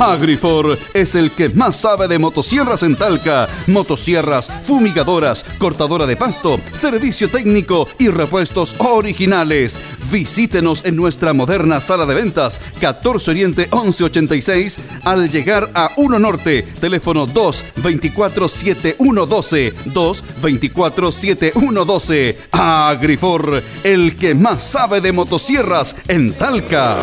Agrifor es el que más sabe de motosierras en Talca. Motosierras, fumigadoras, cortadora de pasto, servicio técnico y repuestos originales. Visítenos en nuestra moderna sala de ventas 14 Oriente 1186 al llegar a 1 Norte, teléfono 2 24 7112 2 24 7112. Agrifor, el que más sabe de motosierras en Talca.